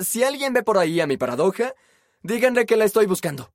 si alguien ve por ahí a mi paradoja, díganle que la estoy buscando.